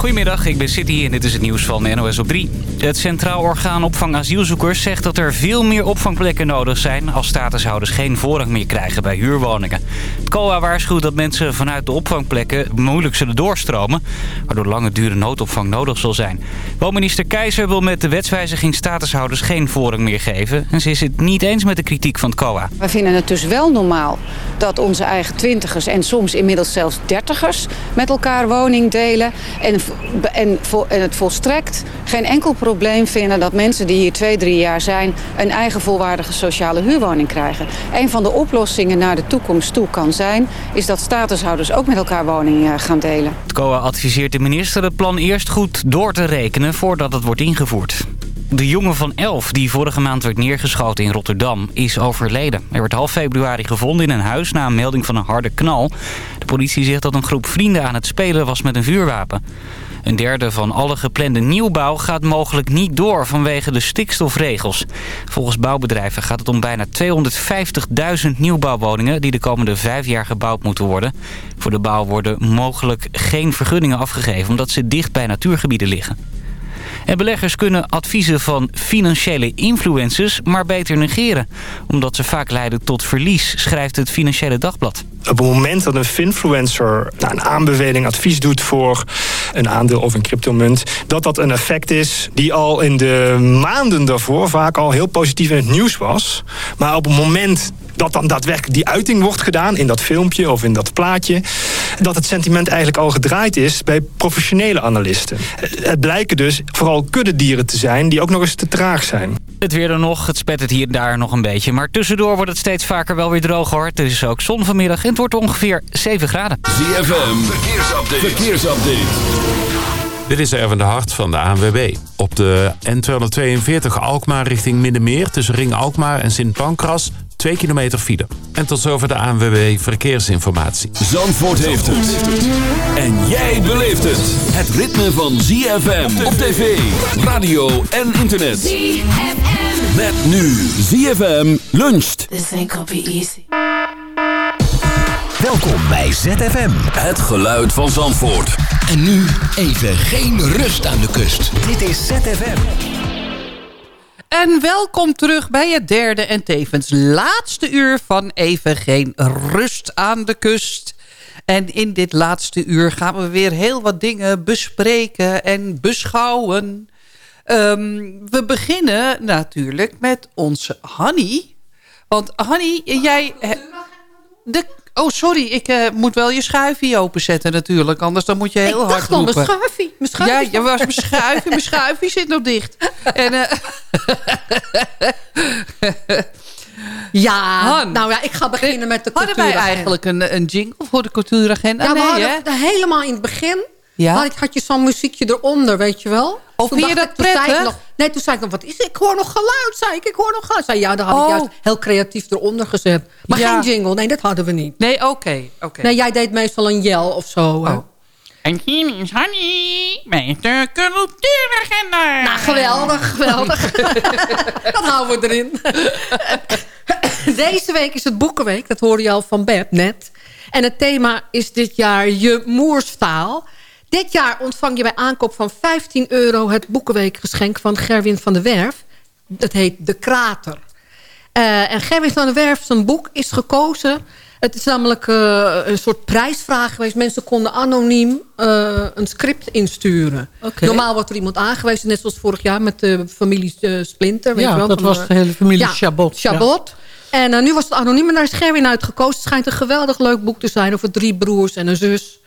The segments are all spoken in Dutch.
Goedemiddag, ik ben City en dit is het nieuws van NOS op 3. Het Centraal Orgaan Opvang Asielzoekers zegt dat er veel meer opvangplekken nodig zijn... als statushouders geen voorrang meer krijgen bij huurwoningen. Het COA waarschuwt dat mensen vanuit de opvangplekken moeilijk zullen doorstromen... waardoor lange dure noodopvang nodig zal zijn. Woonminister Keizer wil met de wetswijziging statushouders geen voorrang meer geven... en ze is het niet eens met de kritiek van het COA. We vinden het dus wel normaal dat onze eigen twintigers en soms inmiddels zelfs dertigers... met elkaar woning delen en en, en het volstrekt geen enkel probleem vinden dat mensen die hier twee, drie jaar zijn... een eigen volwaardige sociale huurwoning krijgen. Een van de oplossingen naar de toekomst toe kan zijn... is dat statushouders ook met elkaar woning eh, gaan delen. Het COA adviseert de minister het plan eerst goed door te rekenen voordat het wordt ingevoerd. De jongen van 11 die vorige maand werd neergeschoten in Rotterdam is overleden. Hij werd half februari gevonden in een huis na een melding van een harde knal. De politie zegt dat een groep vrienden aan het spelen was met een vuurwapen. Een derde van alle geplande nieuwbouw gaat mogelijk niet door vanwege de stikstofregels. Volgens bouwbedrijven gaat het om bijna 250.000 nieuwbouwwoningen die de komende vijf jaar gebouwd moeten worden. Voor de bouw worden mogelijk geen vergunningen afgegeven omdat ze dicht bij natuurgebieden liggen. En beleggers kunnen adviezen van financiële influencers maar beter negeren. Omdat ze vaak leiden tot verlies, schrijft het Financiële Dagblad. Op het moment dat een finfluencer nou, een aanbeveling, advies doet voor een aandeel of een cryptomunt... dat dat een effect is die al in de maanden daarvoor vaak al heel positief in het nieuws was. Maar op het moment dat dan daadwerkelijk die uiting wordt gedaan in dat filmpje of in dat plaatje. Dat het sentiment eigenlijk al gedraaid is bij professionele analisten. Het blijken dus vooral kuddedieren te zijn die ook nog eens te traag zijn. Het weer dan nog, het spet het hier en daar nog een beetje. Maar tussendoor wordt het steeds vaker wel weer droog hoor. Het is ook zon vanmiddag en het wordt ongeveer 7 graden. ZFM, verkeersupdate. verkeersupdate. Dit is Erwin de Hart van de ANWB. Op de N242 Alkmaar richting Middenmeer... tussen Ring Alkmaar en Sint Pancras 2 kilometer file. En tot zover de ANWB Verkeersinformatie. Zandvoort heeft het. En jij beleeft het. Het ritme van ZFM op tv, radio en internet. ZFM. Met nu ZFM luncht. This ain't gonna be easy. Welkom bij ZFM. Het geluid van Zandvoort. En nu even geen rust aan de kust. Dit is ZFM. En welkom terug bij het derde en tevens laatste uur van Even Geen Rust aan de Kust. En in dit laatste uur gaan we weer heel wat dingen bespreken en beschouwen. Ehm, we beginnen natuurlijk met onze Hanny. Want Hanny, jij... De Oh, sorry, ik uh, moet wel je schuifje openzetten natuurlijk. Anders dan moet je heel hard roepen. Ik dacht al, mijn schuifje. Mijn schuifje. Ja, je was mijn schuifje. Mijn schuifje zit nog dicht. En, uh, ja, Han, nou ja, ik ga beginnen met de cultuuragenda. Hadden wij eigenlijk een, een jingle voor de cultuuragenda? Ja, we hadden helemaal in het begin ja? had, had je zo'n muziekje eronder, weet je wel. Of vind je dat prettig? Nog, nee, toen zei ik nog, wat is het? Ik hoor nog geluid, zei ik. Ik hoor nog geluid. Zei, ja, dan had ik oh. juist heel creatief eronder gezet. Maar geen jingle, nee, dat hadden we niet. Nee, oké. oké. Nee, jij deed meestal een yell of zo. Oh. En hier is Honey met de cultuuragenda. Nou, geweldig, geweldig. dat houden we erin. Deze week is het Boekenweek. Dat hoorde je al van Beb net. En het thema is dit jaar je moerstaal. Dit jaar ontvang je bij aankoop van 15 euro... het Boekenweekgeschenk van Gerwin van der Werf. Dat heet De Krater. Uh, en Gerwin van der Werf, zijn boek, is gekozen... Het is namelijk uh, een soort prijsvraag geweest. Mensen konden anoniem uh, een script insturen. Okay. Normaal wordt er iemand aangewezen, net zoals vorig jaar met de familie Splinter. Weet ja, je wel, dat was de hele familie ja, Chabot. Chabot. Ja. En nu was het anoniem en daar is Gerwin uitgekozen. Het schijnt een geweldig leuk boek te zijn over drie broers en een zus.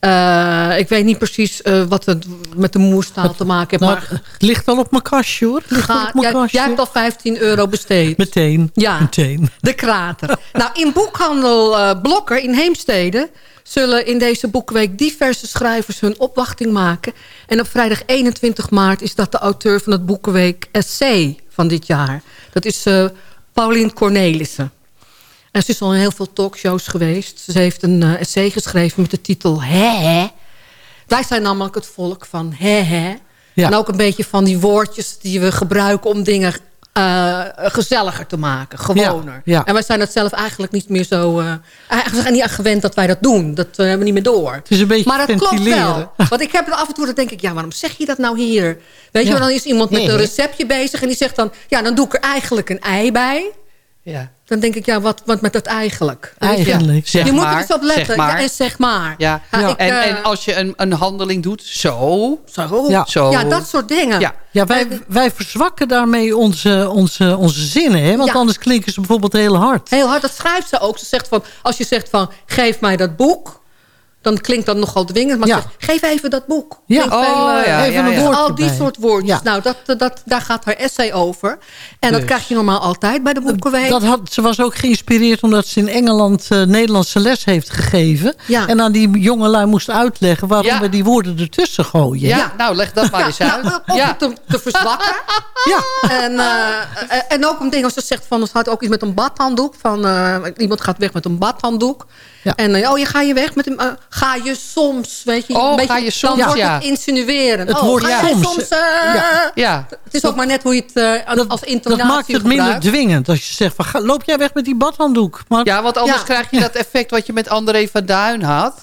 Uh, ik weet niet precies uh, wat het met de moerstaal te maken heeft. Nou, maar het ligt al op mijn kastje hoor. Ga, op mijn jij, jij hebt al 15 euro besteed. Meteen. Ja, Meteen. de krater. nou, in boekhandel uh, Blokker in Heemstede... zullen in deze boekweek diverse schrijvers hun opwachting maken. En op vrijdag 21 maart is dat de auteur van het boekenweek Essay van dit jaar. Dat is Paulien Cornelissen. En ze is al in heel veel talkshows geweest. Ze heeft een uh, essay geschreven met de titel Hè? Wij zijn namelijk het volk van hè. Ja. En ook een beetje van die woordjes die we gebruiken om dingen eh, gezelliger te maken. Gewoner. Ja, ja. En wij zijn dat zelf eigenlijk niet meer zo... eh eigenlijk zijn niet aan gewend dat wij dat doen. Dat eh, hebben we niet meer door. Het is een beetje maar dat klopt wel. Want ik heb af en toe, dan denk ik... ja, waarom zeg je dat nou hier? Weet je, Ja. wel, dan is iemand met Nee. een receptje bezig... en die zegt dan... ja, dan doe ik er eigenlijk een ei bij. Ja. Dan denk ik, ja, wat, wat met dat eigenlijk? Eigenlijk. Zeg je moet er eens op letten. zeg maar. Ja, en zeg maar. Ja. Ja, ik, en, eh, en als je een, een handeling doet, zo, Zo. Ja. zo. Ja, dat soort dingen. Ja. Ja, wij, wij verzwakken daarmee onze, onze, onze zinnen. Hè? Want Ja. anders klinken ze bijvoorbeeld heel hard. Heel hard, dat schrijft ze ook. Ze zegt van, als je zegt van, geef mij dat boek... dan klinkt dat nogal dwingend. Maar Ja. ze zegt, geef even dat boek. Ja. Geef Oh, even, ja, Even ja, een Al die bij. soort woordjes. Ja. Nou, dat, dat, daar gaat haar essay over. En dat Dus. krijg je normaal altijd bij de Boekenweek. Dat had, ze was ook geïnspireerd omdat ze in Engeland eh, Nederlandse les heeft gegeven. Ja. En aan die jongelui moest uitleggen waarom Ja. we die woorden ertussen gooien. Ja, nou leg dat maar eens uit. nou, om te, te verzwakken. Ja. En, eh, en ook ding als ze zegt van... het had ook iets met een badhanddoek. Van, eh, iemand gaat weg met een badhanddoek. Ja. En eh, oh, je ga je weg met een... eh, ga je soms, weet je. Oh, een beetje, ga je soms, Dan wordt ja. het insinueren. Het oh, woord ga je soms. eh, Ja. Ja. Het is ook maar net hoe je het eh, Dat, als dat intonatie maakt het minder dwingend. Als je zegt, van, ga, loop jij weg met die badhanddoek? Maar, ja, want anders Ja. krijg je dat effect wat je met André van Duin had.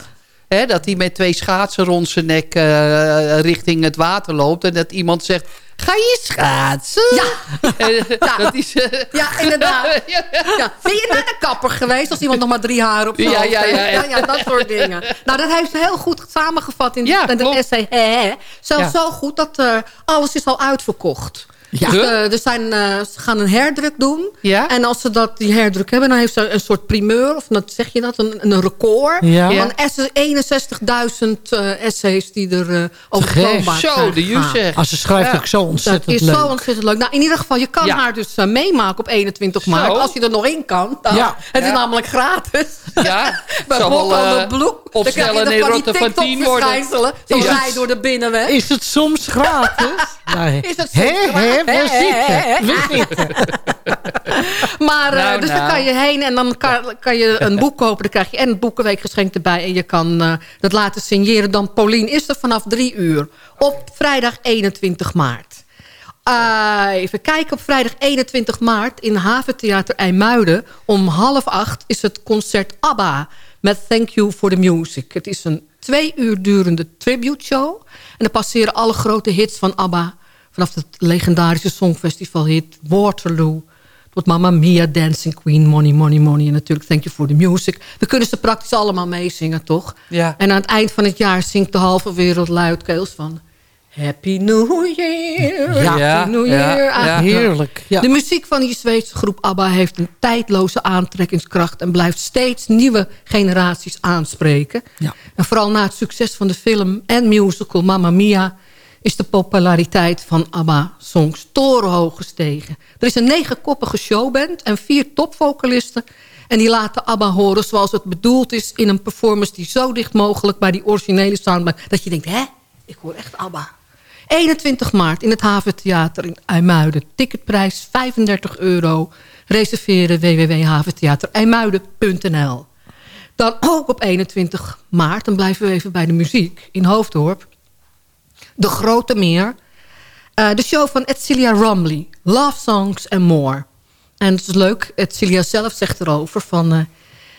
Hè, dat hij met twee schaatsen rond zijn nek eh, richting het water loopt. En dat iemand zegt, ga je schaatsen? Ja. Eh, Dat is, eh, Ja, inderdaad. ja. Ja. Ben je naar de kapper geweest als iemand nog maar drie haar op zijn Ja, hoofd ja, ja, ja. dat soort dingen. Nou, dat heeft ze heel goed samengevat in, Ja, klopt. essay. Hè, hè. Zelfs Ja. zo goed dat eh, alles is al uitverkocht. Ja. Dus, er zijn, eh, ze gaan een herdruk doen. Ja? En als ze dat, die herdruk hebben, dan heeft ze een soort primeur. Of wat zeg je dat? Een, een record. Ja. Van ess- 61.000 eh, essays die er eh, over toonbaar Zo, zijn de gegaan. Jusser. Als ze schrijft ook zo Dat ontzettend is leuk. zo ontzettend leuk. Nou, in ieder geval, je kan haar dus meemaken op 21 maart. Zo. Als je er nog in kan. Dan. Ja. Het is namelijk gratis. Ja, Bij Bob de Bloek. Opstellen dan van die rotte van 10 worden. TikTok-verschijnselen. Zo Is het- rij door de binnenweg. Is het soms gratis? Nee. Is het soms gratis? Hè, zitten. Maar eh, Nou, dus dan nou. kan je heen en dan kan, kan je een boek kopen. Dan krijg je en het boekenweek geschenk erbij. En je kan eh, dat laten signeren. Dan Paulien is er vanaf drie uur. Op vrijdag 21 maart. Eh, even kijken, op vrijdag 21 maart in Haventheater IJmuiden... om half acht is het concert ABBA met Thank You for the Music. Het is een twee uur durende tribute show. En dan passeren alle grote hits van ABBA... vanaf het legendarische songfestivalhit Waterloo... tot Mamma Mia, Dancing Queen, Money, Money, Money... en natuurlijk Thank You for the Music. We kunnen ze praktisch allemaal meezingen, toch? Ja. En aan het eind van het jaar zingt de halve wereld luidkeels van... Happy New Year, Ja. Happy New Year. ja. Heerlijk. Ja. De muziek van die Zweedse groep ABBA heeft een tijdloze aantrekkingskracht... en blijft steeds nieuwe generaties aanspreken. Ja. En vooral na het succes van de film en musical Mamma Mia... is de populariteit van ABBA-songs torenhoog gestegen. Er is een negenkoppige showband en vier topvocalisten... en die laten ABBA horen zoals het bedoeld is... in een performance die zo dicht mogelijk bij die originele sound blijft... dat je denkt, hè, ik hoor echt ABBA. 21 maart in het Haventheater in IJmuiden. Ticketprijs 35 euro. Reserveren www.haventheaterijmuiden.nl Dan ook op 21 maart, dan blijven we even bij de muziek... in Hoofddorp. De Grote Meer. Eh, de show van Edcilia Romley. Love Songs and More. En het is leuk, Edcilia zelf zegt erover van... eh,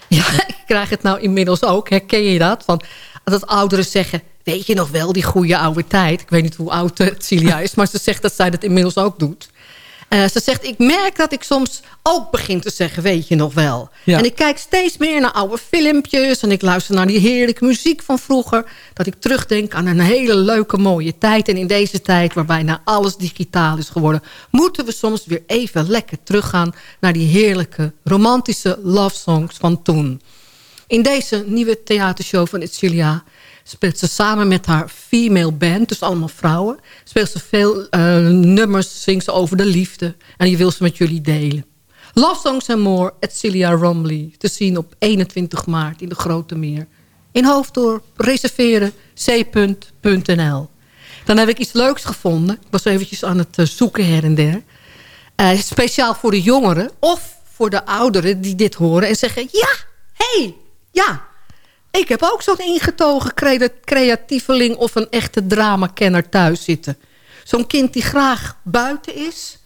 ja, ik krijg het nou inmiddels ook. Herken je dat? Van, dat ouderen zeggen... Weet je nog wel, die goede oude tijd? Ik weet niet hoe oud Celia is, maar ze zegt dat zij dat inmiddels ook doet. Eh, ze zegt, ik merk dat ik soms ook begin te zeggen, weet je nog wel. Ja. En ik kijk steeds meer naar oude filmpjes... en ik luister naar die heerlijke muziek van vroeger... dat ik terugdenk aan een hele leuke, mooie tijd. En in deze tijd, waarbij nou alles digitaal is geworden... moeten we soms weer even lekker teruggaan... naar die heerlijke, romantische love songs van toen. In deze nieuwe theatershow van Itzilia speelt ze samen met haar female band, dus allemaal vrouwen. Speelt ze veel eh, nummers, zingt ze over de liefde. En die wil ze met jullie delen. Love Songs and More, Celia Romley. Te zien op 21 maart in de Grote Meer. In Hoofddorp, reserveren, c.nl. Dan heb ik iets leuks gevonden. Ik was eventjes aan het eh, zoeken her en der. Eh, speciaal voor de jongeren of voor de ouderen die dit horen en zeggen... ja, hey, ja, ik heb ook zo'n ingetogen crea- creatieveling... of een echte dramakenner thuis zitten. Zo'n kind die graag buiten is...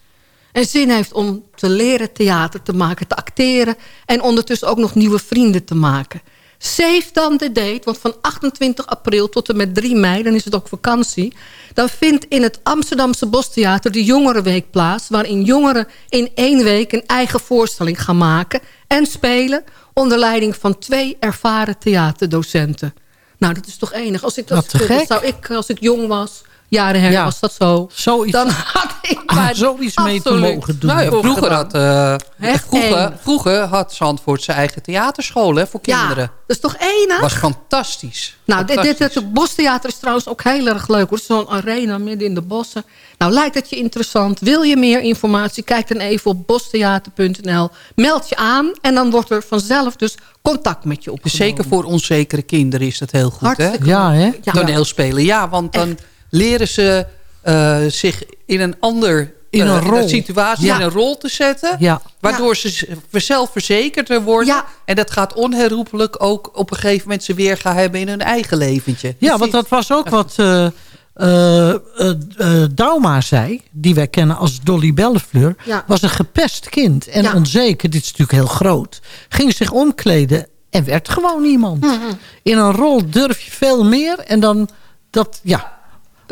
En zin heeft om te leren theater te maken, te acteren... en ondertussen ook nog nieuwe vrienden te maken. Save dan de date, want van 28 april tot en met 3 mei... dan is het ook vakantie... dan vindt in het Amsterdamse Bostheater de Jongerenweek plaats... waarin jongeren in één week een eigen voorstelling gaan maken... en spelen onder leiding van twee ervaren theaterdocenten. Nou, dat is toch enig. Als ik dat, dat zou ik, als ik jong was, jaren her, Ja. was dat zo. Zoiets, Dan had ik ah, zoiets mee te mogen doen. Nou ja, vroeger had, eh, vroeger, vroeger had Zandvoort zijn eigen theaterschool hè, voor kinderen. Ja, dat is toch enig? was fantastisch. Nou, dit, het Bostheater is trouwens ook heel erg leuk. hoor. Zo'n arena midden in de bossen. Nou, lijkt het je interessant? Wil je meer informatie? Kijk dan even op bostheater.nl. Meld je aan en dan wordt er vanzelf dus contact met je opgenomen. zeker voor onzekere kinderen is dat heel goed. Hè? Ja, hè? Ja. Toneelspelen, ja. Want dan leren ze eh, zich in een ander In een eh, rol. situatie, Ja. in een rol te zetten. Ja. Waardoor ze z- zelfverzekerder worden. Ja. En dat gaat onherroepelijk ook op een gegeven moment ze weer gaan hebben in hun eigen leventje. Ja, want dat was ook wat eh eh, eh, eh, Dauma zei, die wij kennen als Dolly Bellefleur, Ja. was een gepest kind en Ja. onzeker, dit is natuurlijk heel groot, ging zich omkleden en werd gewoon iemand. In een rol durf je veel meer en dan, dat, ja,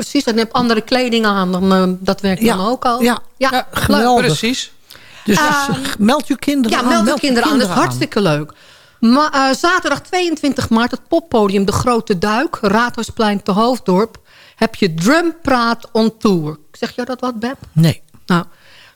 Precies, en je hebt andere kleding aan. Dan, eh, dat werkt Ja. dan ook al. Ja. ja. geweldig. Precies. Dus Ah. meld je kinderen Ja, aan. meld de kinderen aan. Dat is aan. hartstikke leuk. Maar, eh, zaterdag 22 maart, het poppodium De Grote Duik... Raadhuisplein te Hoofddorp... heb je Drumpraat on Tour. Zeg jou dat wat, Beb? Nee. Nou,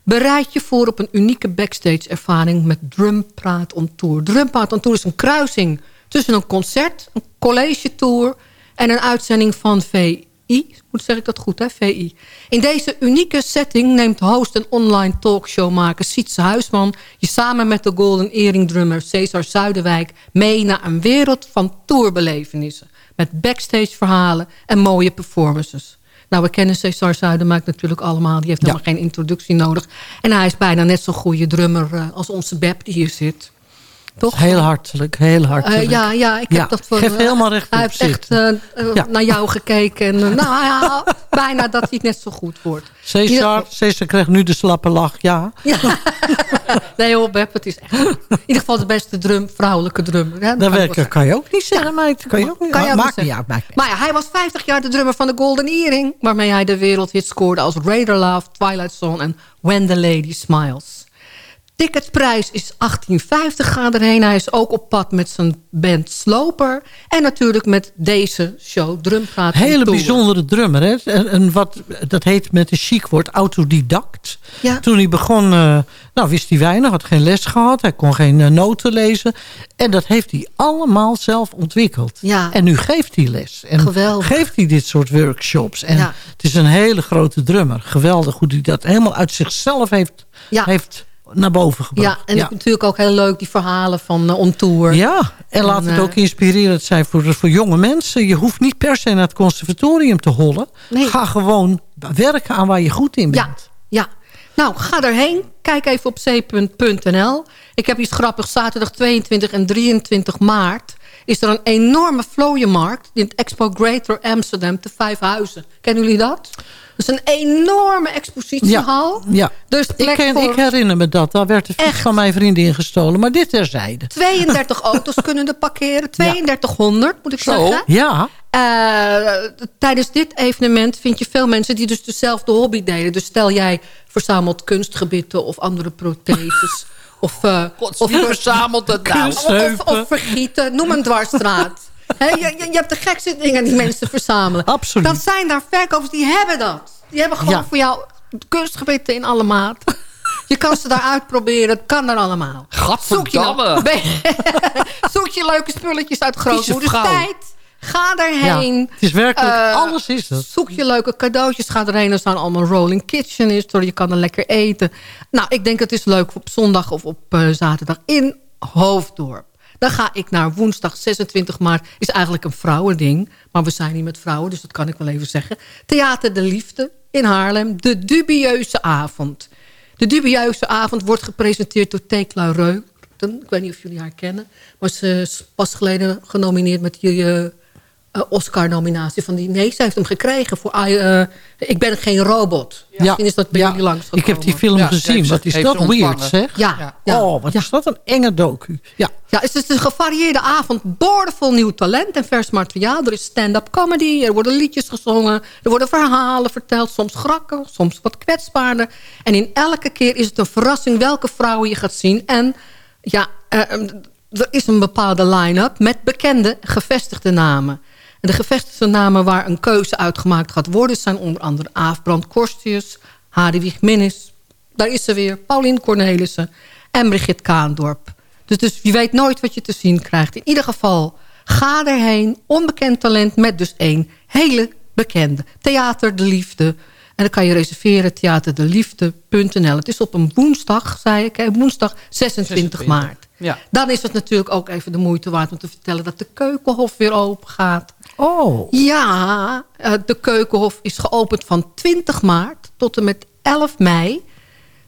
bereid je voor op een unieke backstage ervaring... met Drumpraat on Tour. Drumpraat on Tour is een kruising tussen een concert... een college tour en een uitzending van VI. Moet zeg ik dat goed, hè? VI. In deze unieke setting neemt host en online talkshowmaker Sietse Huisman... je samen met de Golden Earring drummer Cesar Zuiderwijk... mee naar een wereld van tourbelevenissen. Met backstage verhalen en mooie performances. Nou, we kennen Cesar Zuiderwijk natuurlijk allemaal. Die heeft Ja. helemaal geen introductie nodig. En hij is bijna net zo'n goede drummer eh, als onze Beb die hier zit. Toch? Heel hartelijk, heel hartelijk. Eh, ja, ja, ik Ja, heb dat voor... geef helemaal recht Hij heeft echt eh, eh, Ja. naar jou gekeken. En, nou ja, bijna dat hij het net zo goed wordt. Cesar, Cesar krijgt nu de slappe lach, ja. Ja. nee hoor, Beb, het is echt... In ieder geval de beste drum, vrouwelijke drummer. Hè? Dat kan kan je ook niet zeggen, meid. Kan je ook niet. Kan je ook maakt niet uit. maakt Maar ja, hij was 50 jaar de drummer van de Golden Earring... waarmee hij de wereldhit scoorde als Raider Love, Twilight Zone en When the Lady Smiles. Ticketprijs is 18,50 ga erheen. Hij is ook op pad met zijn band Sloper. En natuurlijk met deze show Drumpraat. on Hele bijzondere drummer. Hè? En, en wat, dat heet met een chic woord autodidact. Ja. Toen hij begon, eh, nou wist hij weinig, had geen les gehad. Hij kon geen eh, noten lezen. En dat heeft hij allemaal zelf ontwikkeld. Ja. En nu geeft hij les. En Geweldig. geeft hij dit soort workshops. En Ja. het is een hele grote drummer. Geweldig hoe hij dat helemaal uit zichzelf heeft, heeft naar boven gebracht. Ja, en natuurlijk ook heel leuk die verhalen van uh, On Tour. Ja, en laat het eh, ook inspirerend zijn voor, voor jonge mensen. Je hoeft niet per se naar het conservatorium te hollen. Nee. Ga gewoon werken aan waar je goed in Ja, bent. ja. Nou, ga erheen. Kijk even op c.nl. Ik heb iets grappigs. Zaterdag 22 en 23 maart is er een enorme vlooienmarkt... in het Expo Greater Amsterdam te Vijfhuizen. Kennen jullie dat? Dat is een enorme expositiehal. Ja. Dus Ik, plek ken, voor ik herinner me dat. Daar werd de fiets Echt? van mijn vriendin gestolen. Maar dit terzijde. 32 auto's kunnen er parkeren. 3200, moet ik Zo. zeggen. Ja, Eh, tijdens dit evenement vind je veel mensen die dus dezelfde hobby delen. Dus stel jij verzamelt kunstgebitten of andere protheses. of, eh, of, Wie verzamelt dat nou? Of, of vergieten, noem een dwarsstraat. Je, je, hebt de gekste dingen die mensen verzamelen. Absoluut. Dan zijn daar verkopers die hebben dat. Die hebben gewoon Ja. voor jou kunstgebitten in alle maat. Je kan ze daar uitproberen, het kan er allemaal. Zoek je, nou- Gadverdamme. Zoek je leuke spulletjes uit grootmoeders vrouw. tijd. Ga ja. erheen. het is werkelijk, Eh, alles is het. Zoek je leuke cadeautjes. Ga erheen. Er staan allemaal rolling kitchen is. Je kan er lekker eten. Nou, ik denk het is leuk op zondag of op eh, zaterdag in Hoofddorp. Dan ga ik naar woensdag 26 maart. Is eigenlijk een vrouwending. Maar we zijn niet met vrouwen, dus dat kan ik wel even zeggen. Theater de Liefde in Haarlem. De dubieuze avond. De dubieuze avond wordt gepresenteerd door Tekla Reuten. Ik weet niet of jullie haar kennen. Maar ze is pas geleden genomineerd met die... eh, eh, Oscar-nominatie. Van die, nee, ze heeft hem gekregen voor uh, Ik ben geen robot. Ja. Misschien is dat bij ja. jullie langs Ik heb die film gezien. Wat is dat weird, zeg? Ja. Oh, wat is dat een enge docu. Ja, ja het is een gevarieerde avond. Boordevol nieuw talent en vers materiaal. Er is stand-up comedy. Er worden liedjes gezongen. Er worden verhalen verteld. Soms grakken, soms wat kwetsbaarder. En in elke keer is het een verrassing welke vrouwen je gaat zien. En ja, uh, er is een bepaalde line-up met bekende gevestigde namen. En de gevestigde namen waar een keuze uitgemaakt gaat worden... zijn onder andere Aafbrand Korstius, Hadewig Minnis... daar is ze weer, Paulien Cornelissen en Brigitte Kaandorp. Dus, dus je weet nooit wat je te zien krijgt. In ieder geval, ga erheen, onbekend talent... met dus één hele bekende. Theater De Liefde. En dan kan je reserveren theaterdeliefde.nl. Het is op een woensdag, zei ik, woensdag 26 maart. Ja. Dan is het natuurlijk ook even de moeite waard om te vertellen... dat de Keukenhof weer open gaat. Oh. Ja, eh, de Keukenhof is geopend van 20 maart tot en met 11 mei.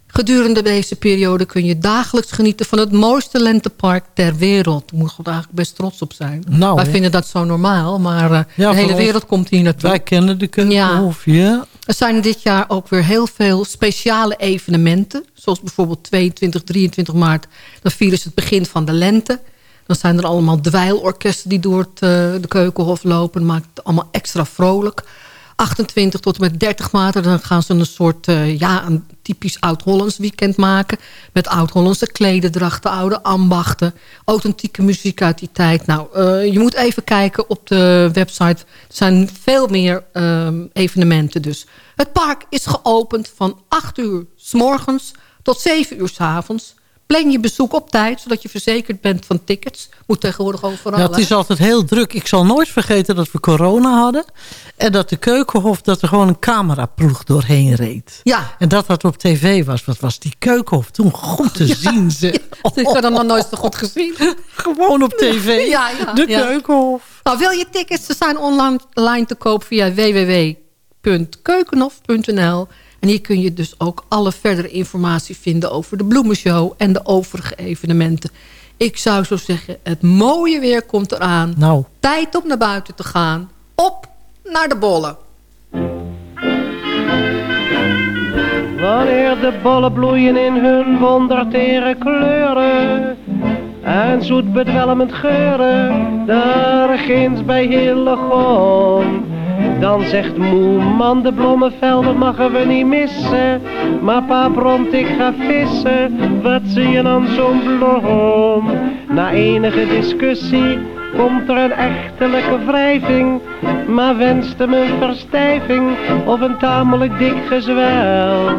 Gedurende deze periode kun je dagelijks genieten... van het mooiste lentepark ter wereld. Daar moet je eigenlijk best trots op zijn. Nou, Wij vinden dat zo normaal, maar uh, Ja, de hele wereld komt hier naartoe. Wij kennen de Keukenhof, ja. Er zijn dit jaar ook weer heel veel speciale evenementen. Zoals bijvoorbeeld 22, 23 maart. Dan vieren ze het begin van de lente. Dan zijn er allemaal dweilorkesten die door het, eh, de Keukenhof lopen. Dat maakt het allemaal extra vrolijk. 28 tot en met 30 maart. Dan gaan ze een soort, eh, ja, een typisch Oud-Hollands weekend maken. Met Oud-Hollandse klededrachten, oude ambachten. Authentieke muziek uit die tijd. Nou, eh, je moet even kijken op de website. Er zijn veel meer ehm, evenementen dus. Het park is geopend van 8 uur s morgens tot 7 uur s avonds. Plan je bezoek op tijd, zodat je verzekerd bent van tickets. Moet tegenwoordig overal. Ja, het is altijd heel druk. Ik zal nooit vergeten dat we corona hadden. En dat de Keukenhof, dat er gewoon een cameraploeg doorheen reed. Ja, En dat dat op tv was. Wat was die Keukenhof toen goed te zien. Ze. ik heb dat nog nooit zo goed gezien. Gewoon op tv. Ja, ja, de ja. Keukenhof. Nou, wil je tickets? Ze zijn online te koop via www.keukenhof.nl. En hier kun je dus ook alle verdere informatie vinden over de Bloemenshow en de overige evenementen. Ik zou zo zeggen, het mooie weer komt eraan. Nou, Tijd om naar buiten te gaan. Op naar de bollen. Wanneer de bollen bloeien in hun wondertere kleuren En zoet bedwelmend geuren, daar ginds bij Hillegom Dan zegt moe man, de bloemenvelden mogen we niet missen. Maar pa bromt, ik ga vissen, wat zie je dan zo'n bloem? Na enige discussie komt er een echtelijke wrijving. Maar wenste me een verstijving of een tamelijk dik gezwel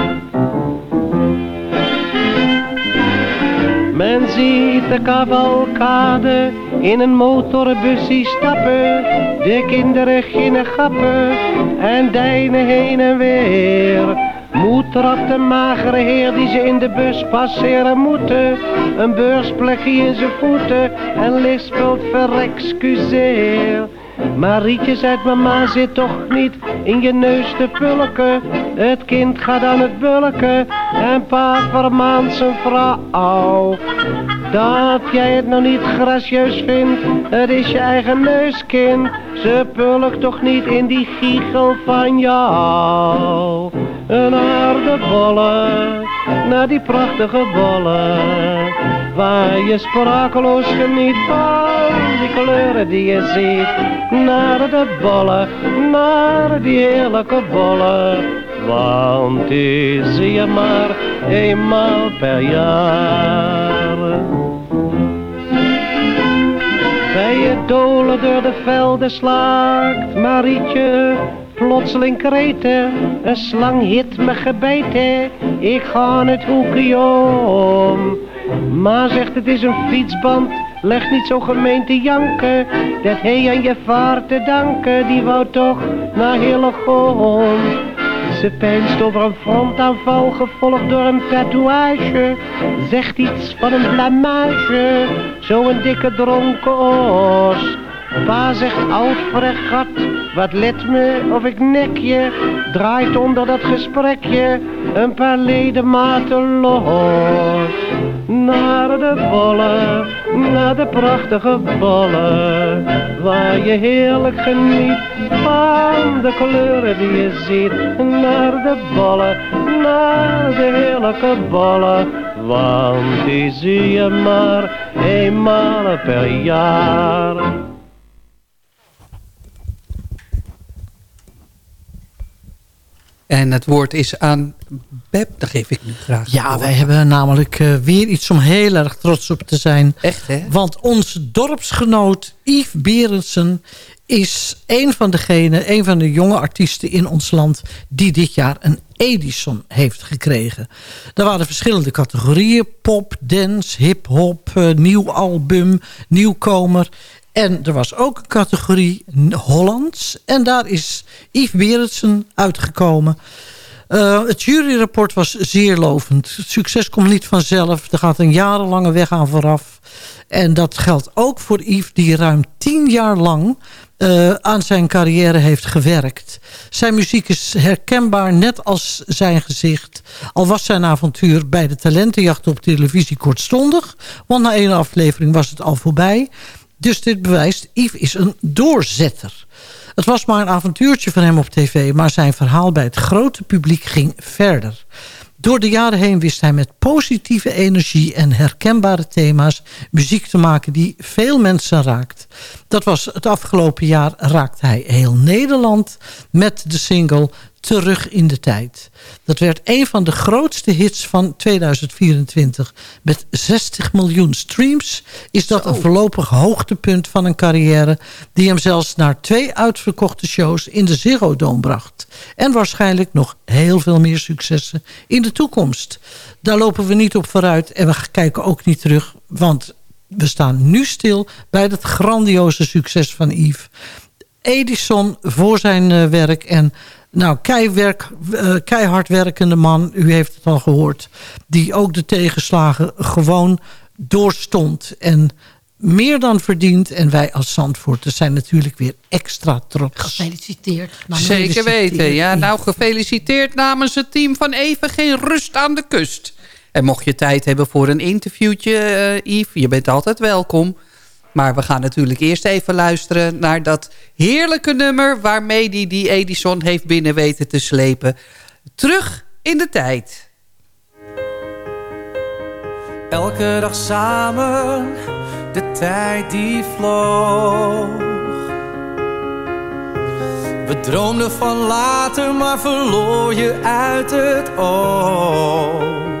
Men ziet de cavalcade in een motorbusje stappen. De kinderen ginnen gappen en deinen heen en weer. Moet trapt de magere heer die ze in de bus passeren moeten. Een beursplekje in zijn voeten en lispelt verexcuseer. Marietje zegt mama zit toch niet in je neus te pulken. Het kind gaat aan het bulken en pa vermaant zijn vrouw. Dat jij het nou niet gracieus vindt, het is je eigen neuskind. Ze pulkt toch niet in die giegel van jou. Naar de bollen, naar die prachtige bollen. Waar je sprakeloos geniet van die kleuren die je ziet. Naar de bollen, naar die heerlijke bollen. Want die zie je maar eenmaal per jaar. Bij je dolen door de velden slaakt Marietje plotseling kreten. Een slang hit me gebeten, ik ga het hoekje om. Maar zegt het is een fietsband leg niet zo gemeen te janken. Dat hij aan je vaart te danken, die wou toch naar Hillegom. Ze pijnst over een frontaanval, gevolgd door een tatoeage. Zegt iets van een blamage, zo'n dikke dronken oos. Pa zegt oud fregat, wat let me of ik nek je. Draait onder dat gesprekje een paar ledematen los. Naar de bollen, naar de prachtige bollen. Waar je heerlijk geniet van de kleuren die je ziet. Naar de bollen, naar de heerlijke bollen. Want die zie je maar eenmaal per jaar. En het woord is aan Beb. Dat geef ik nu graag. Ja, wij hebben namelijk uh, weer iets om heel erg trots op te zijn. Echt, hè? Want onze dorpsgenoot Yves Berendsen is een van degenen, een van de jonge artiesten in ons land... die dit jaar een Edison heeft gekregen. Er waren verschillende categorieën. Pop, dance, hip-hop, uh, nieuw album, nieuwkomer. En er was ook een categorie Hollands. En daar is Yves Berendsen uitgekomen. Uh, het juryrapport was zeer lovend. Het succes komt niet vanzelf. Er gaat een jarenlange weg aan vooraf. En dat geldt ook voor Yves die ruim tien jaar lang uh, aan zijn carrière heeft gewerkt. Zijn muziek is herkenbaar net als zijn gezicht. Al was zijn avontuur bij de talentenjacht op televisie kortstondig. Want na één aflevering was het al voorbij. Dus dit bewijst, Yves is een doorzetter. Het was maar een avontuurtje van hem op tv... maar zijn verhaal bij het grote publiek ging verder. Door de jaren heen wist hij met positieve energie en herkenbare thema's... muziek te maken die veel mensen raakt. Dat was het afgelopen jaar raakte hij heel Nederland... met de single Terug in de Tijd. Dat werd een van de grootste hits van 2024. Met 60 miljoen streams is dat een voorlopig hoogtepunt van een carrière... die hem zelfs naar twee uitverkochte shows in de Ziggo Dome bracht. En waarschijnlijk nog heel veel meer successen in de toekomst. Daar lopen we niet op vooruit en we kijken ook niet terug... want we staan nu stil bij het grandioze succes van Yves. Edison voor zijn uh, werk en nou, keiwerk, uh, keihard werkende man, u heeft het al gehoord... die ook de tegenslagen gewoon doorstond en meer dan verdiend. En wij als Zandvoorters zijn natuurlijk weer extra trots. Gefeliciteerd. Zeker weten. Ja, nou, gefeliciteerd namens het team van Even Geen Rust aan de Kust. En mocht je tijd hebben voor een interviewtje, uh, Yves... je bent altijd welkom... Maar we gaan natuurlijk eerst even luisteren naar dat heerlijke nummer... waarmee hij die Edison heeft binnen weten te slepen. Terug in de tijd. Elke dag samen, de tijd die vloog. We droomden van later, maar verloor je uit het oog.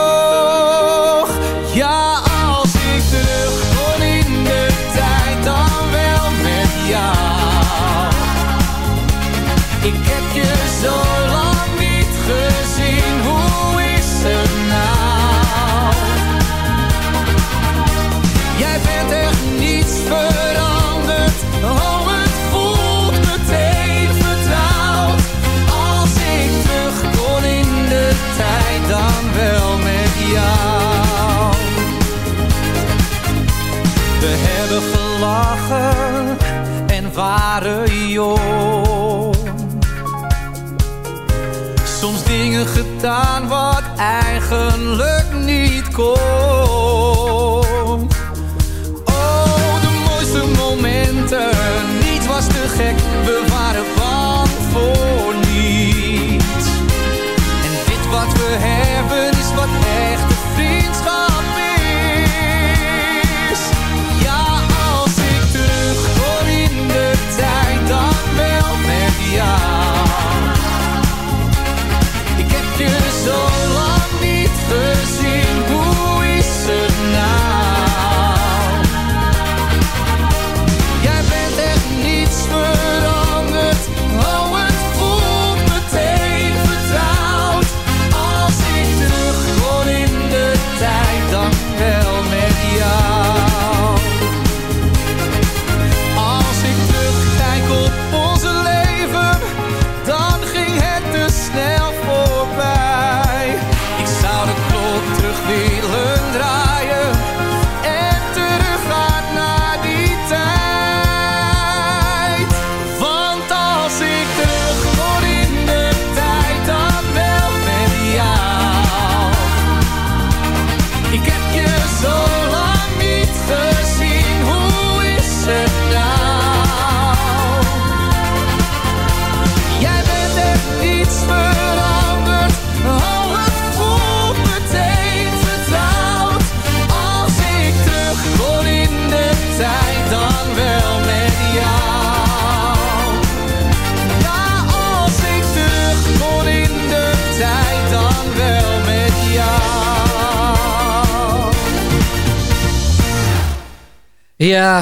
Gedaan wat eigenlijk niet kon.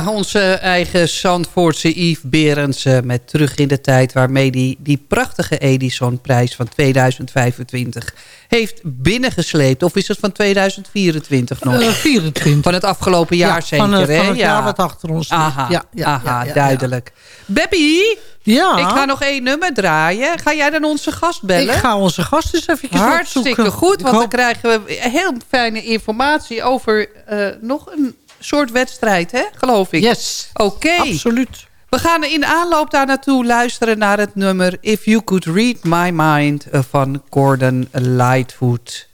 Ja, onze eigen Zandvoortse Yves Berendsen met Terug in de Tijd... waarmee die, die prachtige Edison-prijs van 2025 heeft binnengesleept. Of is het van 2024 nog? Eh, 24. Van het afgelopen jaar Ja, zeker, van het- hè? van het jaar wat achter ons ligt. Aha, Ja, ja, aha ja, ja, ja. duidelijk. Beppie, Ja, ik ga nog één nummer draaien. Ga jij dan onze gast bellen? ik ga onze gast eens even Hartstikke opzoeken. goed, want dan krijgen we heel fijne informatie over eh, nog een soort wedstrijd, hè? Geloof ik. Yes, Oké. absoluut. We gaan in aanloop daar naartoe luisteren naar het nummer If You Could Read My Mind van Gordon Lightfoot.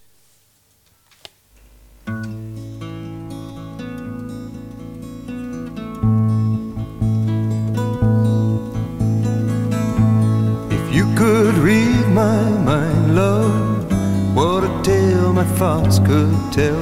If you could read my mind, love, what a tale my thoughts could tell.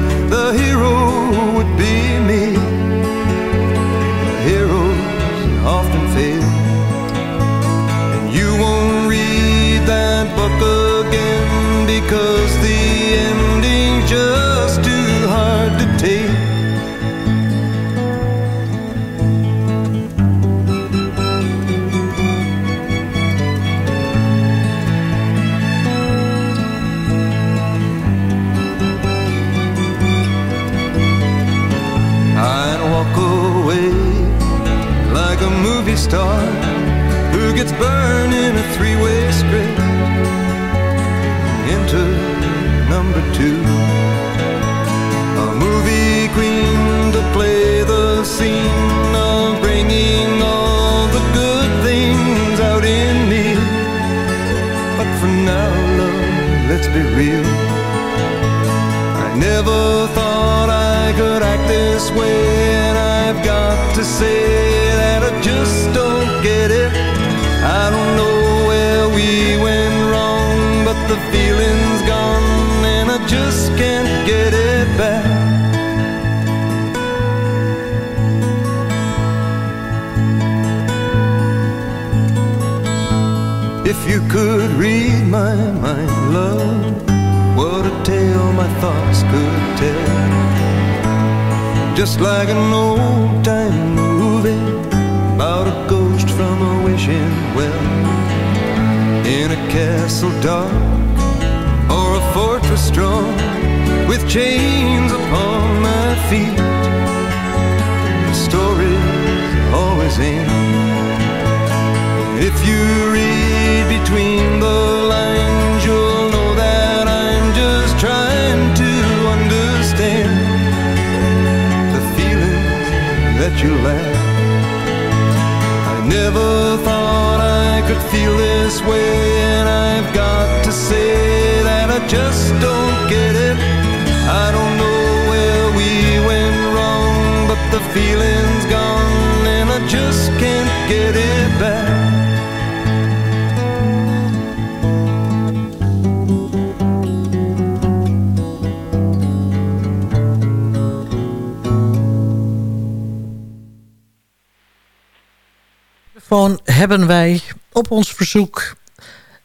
because the ending's just too hard to take. Feeling's gone, and I just can't get it back. hebben wij op ons verzoek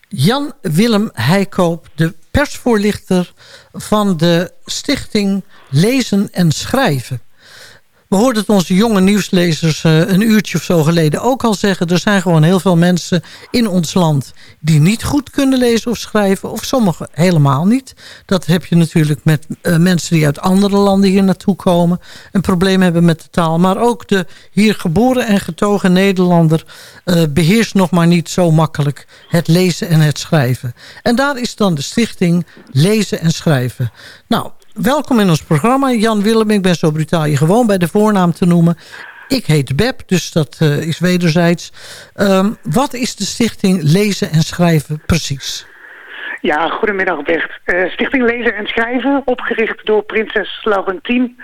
Jan Willem Heikoop, de persvoorlichter van de stichting Lezen en Schrijven. We hoorden het onze jonge nieuwslezers uh, een uurtje of zo geleden ook al zeggen. Er zijn gewoon heel veel mensen in ons land die niet goed kunnen lezen of schrijven. Of sommigen helemaal niet. Dat heb je natuurlijk met uh, mensen die uit andere landen hier naartoe komen. Een probleem hebben met de taal. Maar ook de hier geboren en getogen Nederlander uh, beheerst nog maar niet zo makkelijk het lezen en het schrijven. En daar is dan de stichting Lezen en Schrijven. Nou, welkom in ons programma. Jan Willem, ik ben zo brutaal je gewoon bij de voornaam te noemen. Ik heet Beb, dus dat uh, is wederzijds. Um, wat is de stichting Lezen en Schrijven precies? Ja, goedemiddag Bert. Uh, stichting Lezen en Schrijven, opgericht door prinses Laurentien.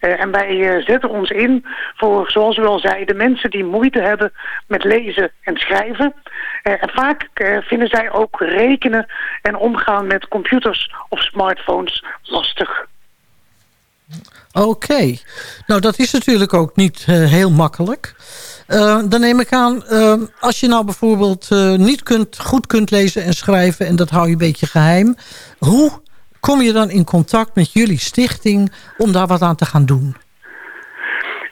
Uh, en wij uh, zetten ons in voor, zoals u al zei, de mensen die moeite hebben met lezen en schrijven. en vaak vinden zij ook rekenen en omgaan met computers of smartphones lastig. Oké. Nou, dat is natuurlijk ook niet heel makkelijk. Uh, dan neem ik aan, uh, als je nou bijvoorbeeld niet kunt, goed kunt lezen en schrijven... en dat hou je een beetje geheim... hoe kom je dan in contact met jullie stichting om daar wat aan te gaan doen?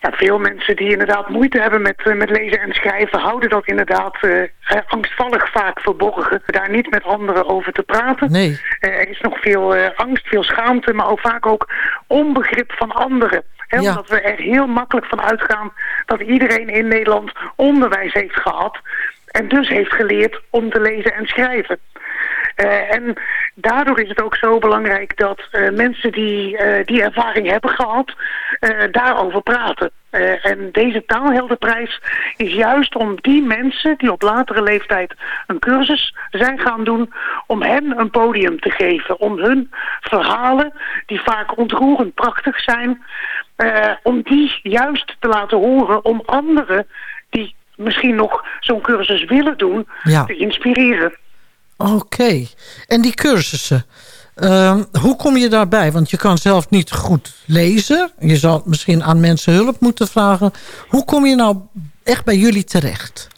ja, veel mensen die inderdaad moeite hebben met, met lezen en schrijven... houden dat inderdaad uh, angstvallig vaak verborgen. Daar niet met anderen over te praten. Nee. Uh, er is nog veel angst, veel schaamte... maar ook vaak ook onbegrip van anderen. Hè, ja. Omdat we er heel makkelijk van uitgaan... dat iedereen in Nederland onderwijs heeft gehad... en dus heeft geleerd om te lezen en schrijven. Uh, en daardoor is het ook zo belangrijk dat uh, mensen die uh, die ervaring hebben gehad, daarover praten. en deze taalheldenprijs is juist om die mensen die op latere leeftijd een cursus zijn gaan doen, om hen een podium te geven. Om hun verhalen, die vaak ontroerend prachtig zijn, om die juist te laten horen om anderen die misschien nog zo'n cursus willen doen, ja. te inspireren. Oké. En die cursussen, uh, hoe kom je daarbij? Want je kan zelf niet goed lezen. Je zal misschien aan mensen hulp moeten vragen. Hoe kom je nou echt bij jullie terecht?